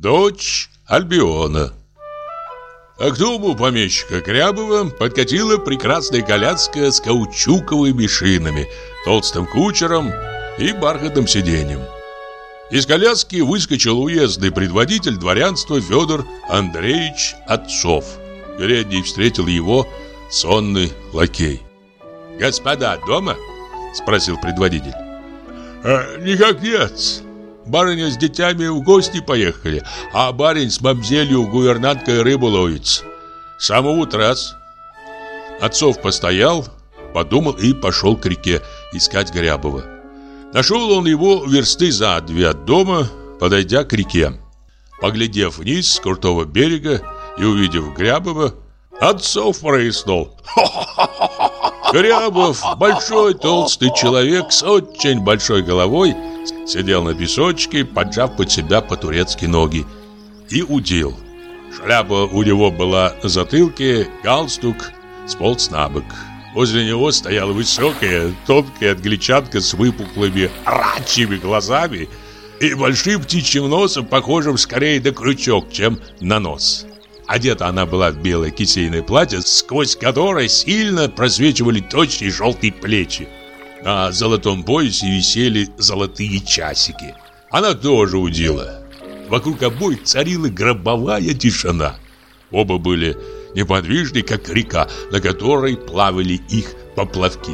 дочь Альбиона. А к дому помещика Крябова подкатила прекрасная коляска с каучуковыми шинами, толстым кучером и бархатным сиденьем. Из коляски выскочил уездный предводитель дворянства Федор Андреевич Отцов. Передний встретил его сонный лакей. «Господа дома?» – спросил предводитель. «А, «Никак нет. Барыня с детьми в гости поехали, а барин с мамзелью гувернанткой рыбу ловит. С самого. Отцов постоял, подумал и пошел к реке искать Грябова. Нашел он его версты за две от дома, подойдя к реке. Поглядев вниз с крутого берега и увидев Грябова, Отцов прояснул. Грябов, большой толстый человек с очень большой головой, Сидел на песочке, поджав под себя по-турецки ноги И удил Шляпа у него была на затылке, галстук сполз на бок Возле него стояла высокая, тонкая англичанка с выпуклыми рачьими глазами и большим птичьим носом, похожим скорее на крючок, чем на нос. Одета она была в белое кисейное платье, сквозь которое сильно просвечивали точные желтые плечи. На золотом поясе висели золотые часики. Она тоже удила. Вокруг обоих царила гробовая тишина. Оба были неподвижны, как река, на которой плавали их поплавки.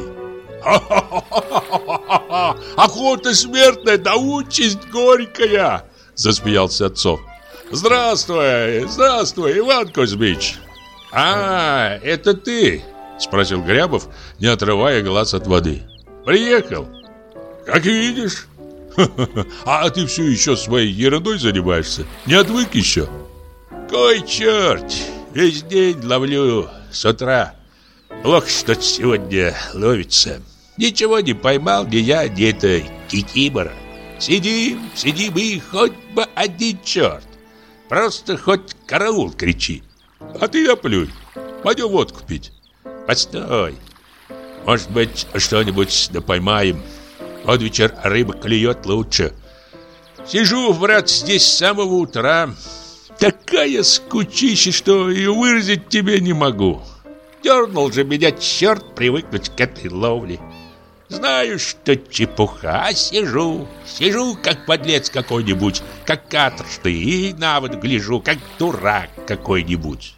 «Ха-ха-ха! Охота смертная, да участь горькая!» Засмеялся отцов. «Здравствуй, здравствуй, Иван Кузьмич!» «А, это ты?» Спросил Грябов, не отрывая глаз от воды. Приехал. Как видишь. А ты все еще своей ерундой занимаешься? Не отвык еще? Кой черт! Весь день ловлю с утра. Плохо что сегодня ловится. Ничего не поймал ни я, ни это кикимора. Сидим, сидим и хоть бы один черт. Просто хоть караул кричи. А ты наплюй. Пойдем водку пить. Постой. Может быть, что-нибудь да поймаем. Под вечер рыба клюет лучше. Сижу, брат, здесь с самого утра. Такая скучища, что и выразить тебе не могу. Дернул же меня черт привыкнуть к этой ловле. Знаю, что чепуха, сижу, сижу, как подлец какой-нибудь, как каторжный, и на воду гляжу, как дурак какой-нибудь.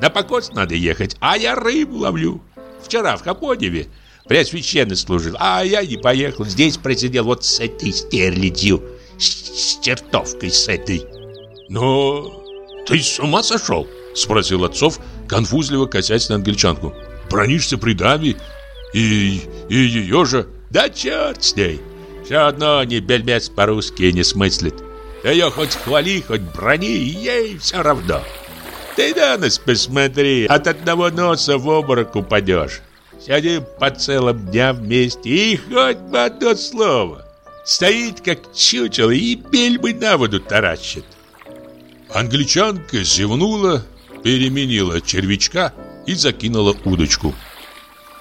На покос надо ехать, а я рыбу ловлю. Вчера в Капоневе Преосвященный служил, а я не поехал. Здесь просидел вот с этой стерлядью, с, с чертовкой с этой. Но ты с ума сошел? Спросил отцов, конфузливо косясь на англичанку. Бронишься при даме и, и ее же. Да черт с ней. Все одно не бельмес по-русски не смыслит. Ее хоть хвали, хоть брони, ей все равно. Ты на нас посмотри, от одного носа в обморок упадешь. Сядем по целым дням вместе и хоть бы одно слово. Стоит как чучело и бельмы на воду таращит. Англичанка зевнула, переменила червячка и закинула удочку.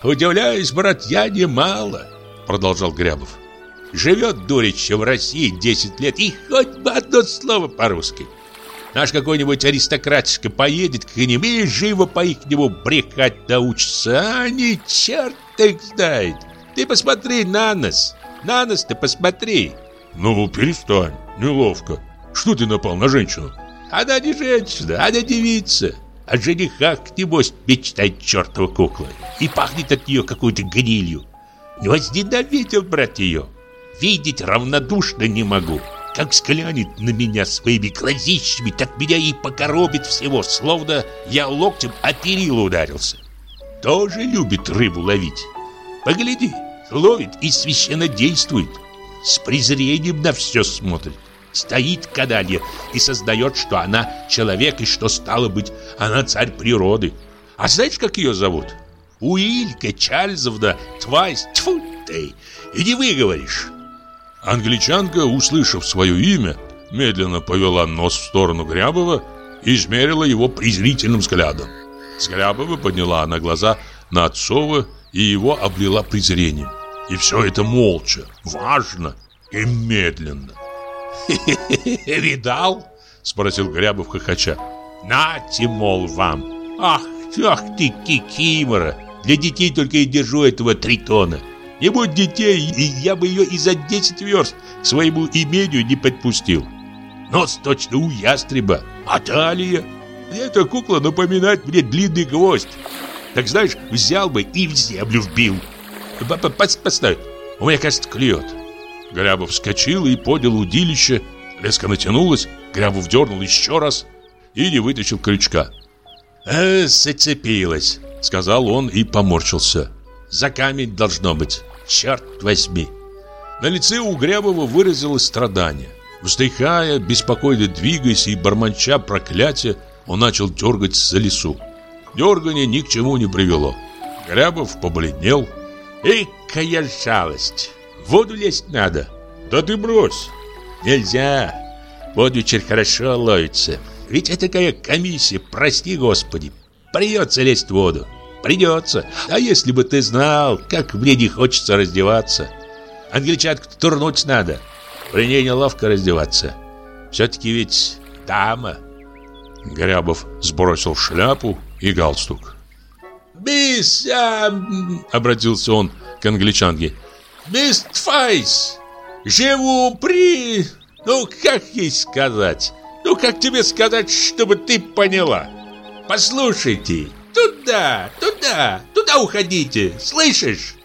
«Удивляюсь, брат, я немало», — продолжал Грябов. «Живет Дурич в России 10 лет и хоть бы одно слово по-русски. Наш какой-нибудь аристократишка поедет к ним и живо по их нему брехать научится. А они черт их знает. Ты посмотри на нас. На нас ты посмотри. Ну, перестань. Неловко. Что ты напал на женщину? Она не женщина, она девица. О женихах, небось, мечтает чертова кукла. И пахнет от нее какой-то гнилью. Возненавидел, брат, ее. Видеть равнодушно не могу. Как взглянет на меня своими глазищами, так меня и покоробит всего, словно я локтем о перила ударился. Тоже любит рыбу ловить. Погляди, ловит и священно действует. С презрением на все смотрит. Стоит кадалья и создает, что она человек и что, стало быть, она царь природы. А знаешь, как ее зовут? Уилька Чарльзовна Твайс. Тьфу ты, и не выговоришь. Англичанка, услышав свое имя, медленно повела нос в сторону Грябова и измерила его презрительным взглядом. С Грябова подняла она глаза на Отцова и его облила презрением. И все это молча, важно и медленно. «Видал?» Спросил Грябов хохоча. Нате, мол, вам. Ах, ах ты, кикимора. Для детей только и держу этого тритона. Не детей, и я бы ее и за 10 верст к своему имению не подпустил. Нос точно у ястреба, а талия... Эта кукла напоминает мне длинный гвоздь. Так знаешь, взял бы и в землю вбил. Постой, у меня, кажется, клюет. Грябов вскочил и поднял удилище. Леска натянулась, Грябов дернул еще раз и не вытащил крючка. «Э, зацепилась», — сказал он и поморщился. «За камень должно быть, черт возьми». На лице у Грябова выразилось страдание. Вздыхая, беспокойно двигаясь и бормоча проклятия, он начал дергать за лесу. Дергание ни к чему не привело. Грябов побледнел. «Экая жалость! В воду лезть надо!» «Да ты брось!» «Нельзя! Вот вечер хорошо ловится. Ведь это такая комиссия, прости господи. Придется лезть в воду. Придется. А если бы ты знал, как мне не хочется раздеваться. Англичатку турнуть надо. При ней неловко раздеваться. Все-таки ведь дама. Грябов сбросил шляпу и галстук. «Мисс...» а, — обратился он к англичанке. «Мисс Файс, живу при... Ну, как ей сказать? Ну, как тебе сказать, чтобы ты поняла? Послушайте, туда, туда, туда уходите, слышишь?»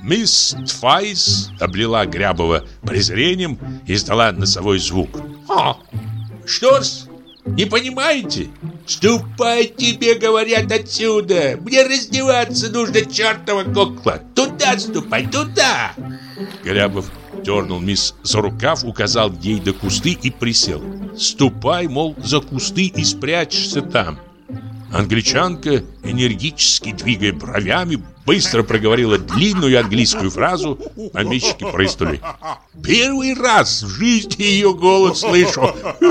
Мисс Тфайс облила Грябова презрением и издала носовой звук. «Ха! Что-с? Не понимаете? Ступай, тебе говорят отсюда! Мне раздеваться нужно, чертова кукла! Туда ступай, туда!» Грябов дернул мисс за рукав, указал ей до кусты и присел. «Ступай, мол, за кусты и спрячься там!» Англичанка, энергически двигая бровями, быстро проговорила длинную английскую фразу. Помещики прыснули. Первый раз в жизни ее голос слышу.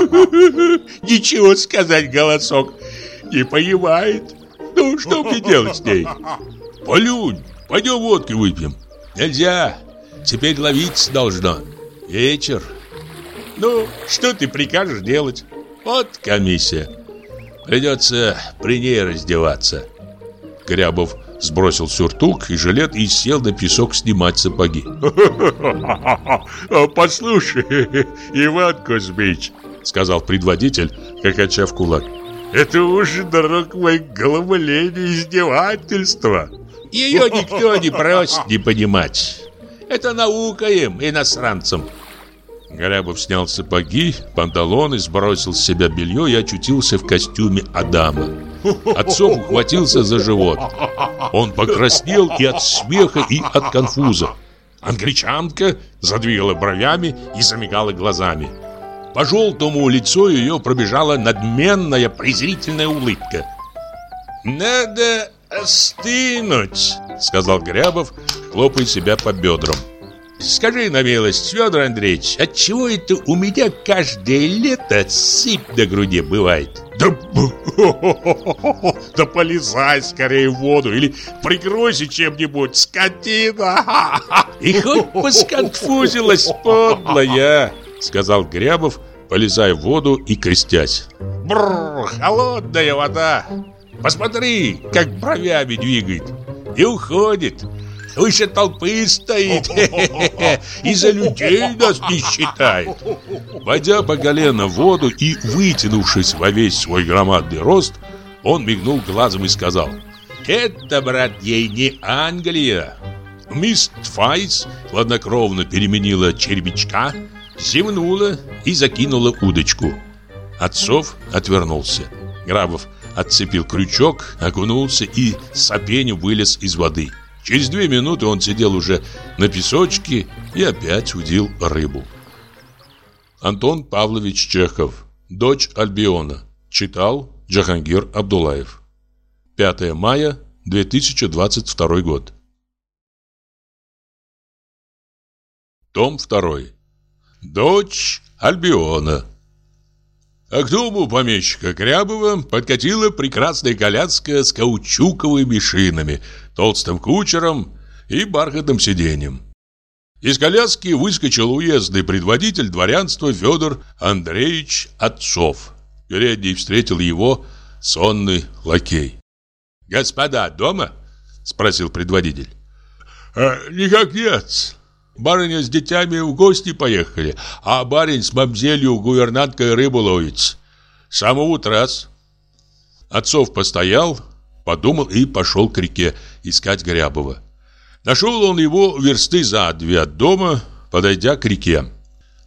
Ничего сказать голосок. Не понимает. Ну, что мне делать с ней? Полюнь, пойдем водки выпьем. Нельзя. Теперь ловить должно. Вечер. Ну, что ты прикажешь делать? Вот комиссия. Придется при ней раздеваться. Грябов сбросил сюртук и жилет и сел на песок снимать сапоги. «Послушай, Иван Кузьмич», — сказал предводитель, кача в кулак, «это уже, дорог мой, головоление издевательство. Ее никто не просит не понимать. Это наука им, иностранцам». Голябов снял сапоги, панталоны, сбросил с себя белье и очутился в костюме Адама. Отцов ухватился за живот. Он покраснел и от смеха, и от конфуза. Англичанка задвигала бровями и замигала глазами. По желтому лицу ее пробежала надменная презрительная улыбка. «Надо остынуть», — сказал Грябов, хлопая себя по бедрам. Скажи на милость, Федор Андреевич, отчего это у меня каждое лето сыпь на груди бывает? Да, да полезай скорее в воду или прикройся чем-нибудь, скотина! И хоть посконфузилась подлая, сказал Грябов, полезая в воду и крестясь. Бррр, холодная вода! Посмотри, как бровями двигает и уходит выше толпы стоит и за людей нас не считает. Войдя по колено в воду и вытянувшись во весь свой громадный рост, он мигнул глазом и сказал «Это, брат, ей не Англия». Мисс Твайс хладнокровно переменила червячка, зевнула и закинула удочку. Отцов отвернулся. Грабов отцепил крючок, окунулся и с вылез из воды. Через две минуты он сидел уже на песочке и опять удил рыбу. Антон Павлович Чехов. Дочь Альбиона. Читал Джахангир Абдулаев. 5 мая 2022 год. Том 2. Дочь Альбиона. А к дому помещика Крябова подкатила прекрасная коляска с каучуковыми шинами, толстым кучером и бархатным сиденьем. Из коляски выскочил уездный предводитель дворянства Федор Андреевич Отцов. Передний встретил его сонный лакей. «Господа дома?» – спросил предводитель. «Э, «Никак нет. Барыня с детьми в гости поехали, а барин с мамзелью гувернанткой рыбу ловит. С самого утра. Отцов постоял, подумал и пошел к реке искать Грябова. Нашел он его версты за две от дома, подойдя к реке.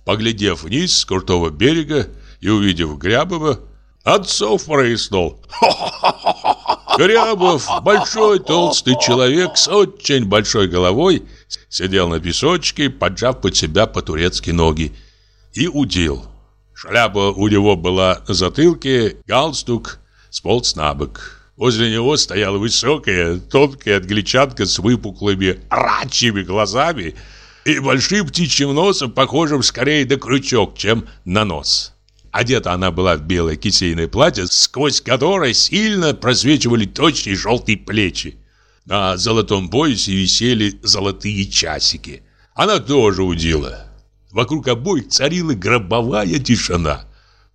Поглядев вниз с крутого берега и увидев Грябова, Отцов прояснул. Грябов, большой толстый человек с очень большой головой, сидел на песочке, поджав под себя по-турецки ноги, и удил. Шляпа у него была на затылке, галстук сполз на бок. Возле него стояла высокая, тонкая англичанка с выпуклыми рачьими глазами и большим птичьим носом, похожим скорее на крючок, чем на нос. Одета она была в белое кисейное платье, сквозь которое сильно просвечивали точные желтые плечи. На золотом поясе висели золотые часики. Она тоже удила. Вокруг обоих царила гробовая тишина.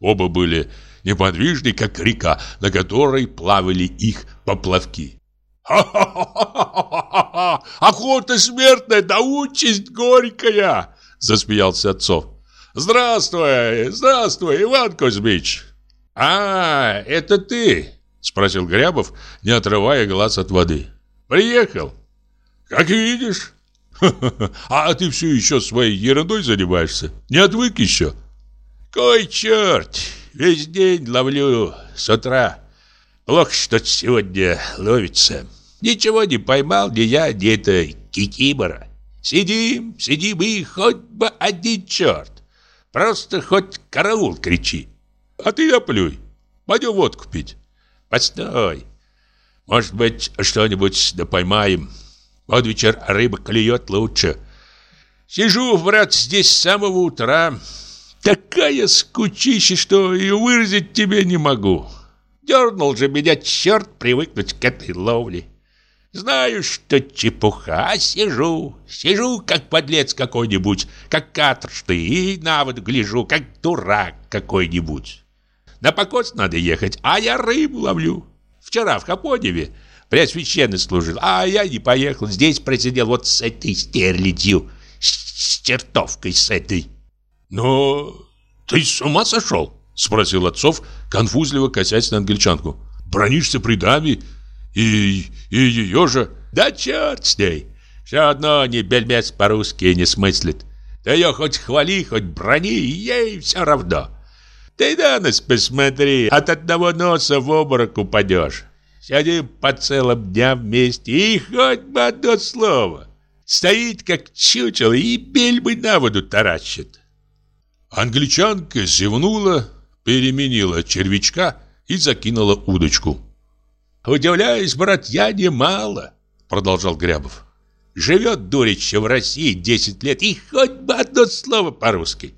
Оба были неподвижны, как река, на которой плавали их поплавки. «Ха-ха-ха-ха-ха! Охота смертная, да участь горькая!» Засмеялся отцов. «Здравствуй, здравствуй, Иван Кузьмич!» «А, это ты?» Спросил Грябов, не отрывая глаз от воды. «Приехал?» «Как видишь!» «А ты все еще своей ерундой занимаешься? Не отвык еще?» «Кой черт! Весь день ловлю с утра. Плохо что сегодня ловится. Ничего не поймал ни я, ни это кикимора. Сидим, сидим и хоть бы один черт. Просто хоть караул кричи. А ты оплюй. Пойдем водку пить. Постой. Может быть, что-нибудь да поймаем. Под вечер рыба клюет лучше. Сижу, брат, здесь с самого утра. Такая скучища, что и выразить тебе не могу. Дернул же меня черт привыкнуть к этой ловле. Знаю, что чепуха, сижу, сижу, как подлец какой-нибудь, как каторжный, и на воду гляжу, как дурак какой-нибудь. На покос надо ехать, а я рыбу ловлю. Вчера в Капоневе Преосвященный служил, а я не поехал, здесь просидел вот с этой стерлядью, с, с чертовкой с этой. «Но ты с ума сошел?» Спросил отцов, конфузливо косясь на англичанку. «Бронишься при даме и, и ее же...» «Да черт с ней! Все одно не бельмец по-русски не смыслит. Ты ее хоть хвали, хоть брони, ей все равно. Ты на нас посмотри, от одного носа в обморок упадешь. Сидим по целым дням вместе, и хоть бы одно слово. Стоит, как чучело, и бельмы на воду таращит. Англичанка зевнула, переменила червячка и закинула удочку. «Удивляюсь, брат, я немало», — продолжал Грябов. «Живет дурище в России 10 лет, и хоть бы одно слово по-русски.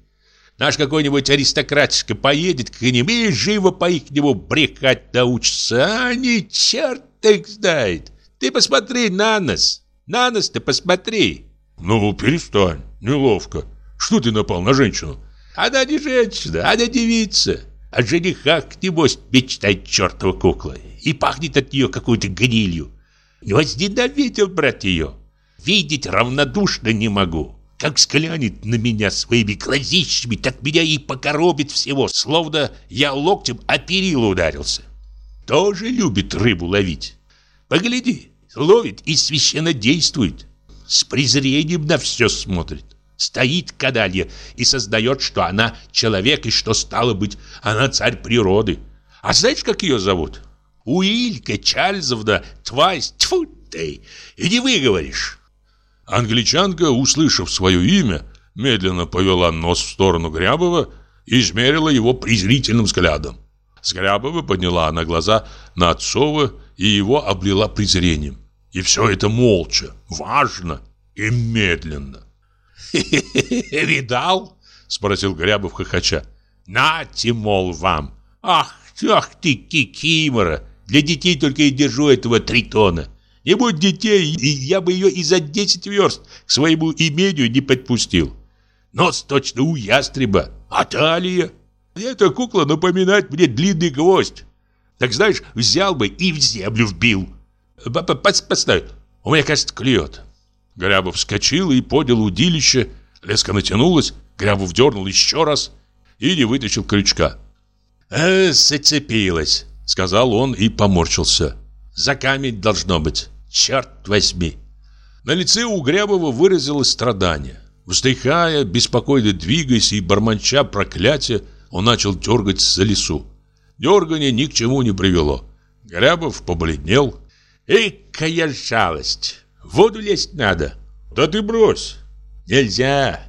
Наш какой-нибудь аристократишка поедет к ним и живо по их нему брехать научится, а они черт их знает. Ты посмотри на нас, на нас ты посмотри». «Ну, перестань, неловко. Что ты напал на женщину?» Она не женщина, она девица. О женихах, небось, мечтает чертова кукла. И пахнет от нее какой-то гнилью. Возненавидел, брат, ее. Видеть равнодушно не могу. Как взглянет на меня своими глазищами, так меня и покоробит всего, словно я локтем о перила ударился. Тоже любит рыбу ловить. Погляди, ловит и священно действует. С презрением на все смотрит. Стоит кадалья и создает, что она человек и что, стало быть, она царь природы. А знаешь, как ее зовут? Уилька Чарльзовна Твайс. Тьфу ты! И не выговоришь. Англичанка, услышав свое имя, медленно повела нос в сторону Грябова и измерила его презрительным взглядом. С Грябова подняла она глаза на Отцова и его облила презрением. И все это молча, важно и медленно. «Видал?» — спросил Грябов хохоча. «Нате, мол, вам! Ах, ах ты, кикимора! Для детей только и держу этого тритона. Не будь детей, и я бы ее и за 10 верст к своему имению не подпустил. Нос точно у ястреба, а талия... Эта кукла напоминает мне длинный гвоздь. Так знаешь, взял бы и в землю вбил. Постой, у меня, кажется, клюет. Грябов вскочил и поднял удилище. Леска натянулась, Грябов дернул еще раз и не вытащил крючка. «Э, зацепилась», — сказал он и поморщился. «За камень должно быть, черт возьми». На лице у Грябова выразилось страдание. Вздыхая, беспокойно двигаясь и бормоча проклятия, он начал дергать за лесу. Дергание ни к чему не привело. Грябов побледнел. «Экая жалость! В воду лезть надо!» «Да ты брось!» «Нельзя!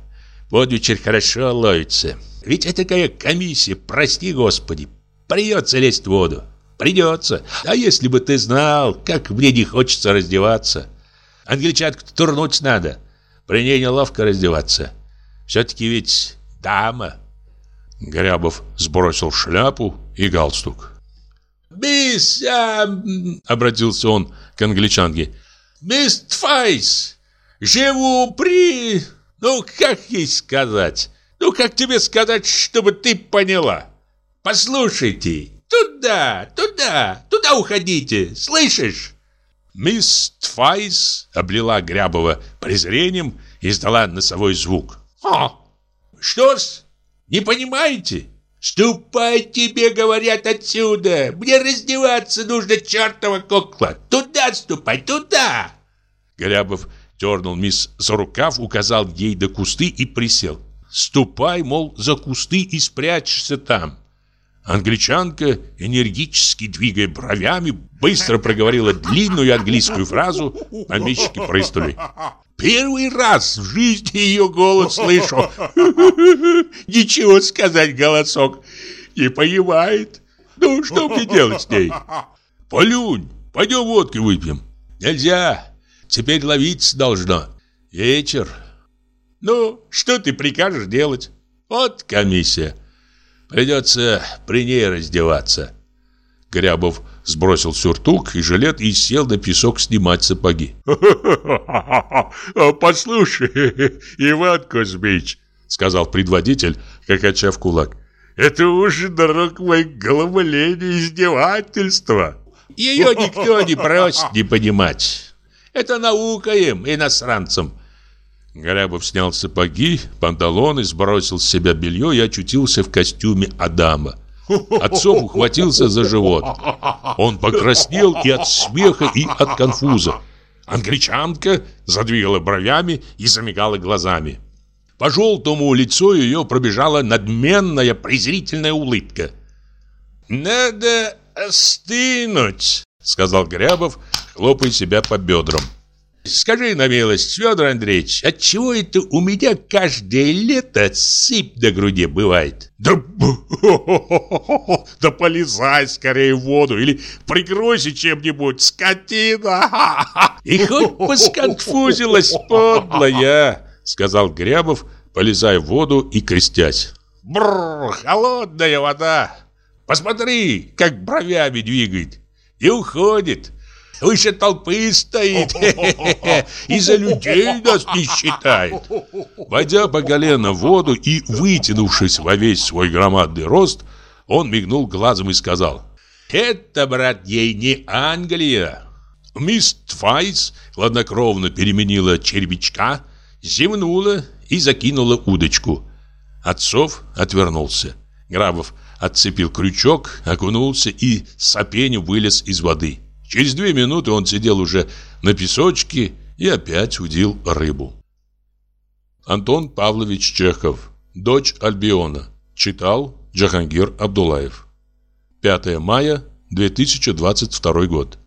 Вот вечер хорошо ловится. Ведь это такая комиссия, прости господи. Придется лезть в воду. Придется. А если бы ты знал, как мне не хочется раздеваться. Англичанку турнуть надо. При ней неловко раздеваться. Все-таки ведь дама. Грябов сбросил шляпу и галстук. «Мисс...» а, обратился он к англичанке. «Мисс Твайс, живу при... Ну, как ей сказать? Ну, как тебе сказать, чтобы ты поняла? Послушайте, туда, туда, туда уходите, слышишь?» Мисс Твайс облила Грябова презрением и издала носовой звук. «Ха! Что-с? Не понимаете? Ступай, тебе говорят отсюда! Мне раздеваться нужно, чертова кукла! Туда ступай, туда!» Грябов дернул мисс за рукав, указал ей до кусты и присел. Ступай, мол, за кусты и спрячься там. Англичанка, энергически двигая бровями, быстро проговорила длинную английскую фразу. Помещики прыснули. Первый раз в жизни ее голос слышу. Ничего сказать голосок. Не понимает. Ну, что мне делать с ней? Полюнь, пойдем водки выпьем. Нельзя. Теперь ловиться должно. Вечер. Ну, что ты прикажешь делать? Вот комиссия. Придется при ней раздеваться. Грябов сбросил сюртук и жилет и сел на песок снимать сапоги. «Послушай, Иван Кузьмич», — сказал предводитель, кача в кулак, «это уже, дорог мой, головоление издевательство. Ее никто не просит не понимать. Это наука им, иностранцам. Гарябов снял сапоги, панталоны, сбросил с себя белье и очутился в костюме Адама. Отцов ухватился за живот. Он покраснел и от смеха, и от конфуза. Англичанка задвигала бровями и замигала глазами. По желтому лицу ее пробежала надменная презрительная улыбка. «Надо остынуть», — сказал Грябов, хлопая себя по бедрам. Скажи на милость, Федор Андреевич, отчего это у меня каждое лето сыпь на груди бывает? Да, да полезай скорее в воду или прикройся чем-нибудь, скотина! И хоть посконфузилась подлая, сказал Грябов, полезая в воду и крестясь. Бррр, холодная вода. Посмотри, как бровями двигает. И уходит выше толпы стоит и за людей нас не считает. Войдя по колено в воду и вытянувшись во весь свой громадный рост, он мигнул глазом и сказал, «Это, брат, ей не Англия». Мисс Твайс хладнокровно переменила червячка, зевнула и закинула удочку. Отцов отвернулся. Грабов отцепил крючок, окунулся и с сопенью вылез из воды. Через две минуты он сидел уже на песочке и опять удил рыбу. Антон Павлович Чехов. Дочь Альбиона. Читал Джахангир Абдулаев. 5 мая 2022 год.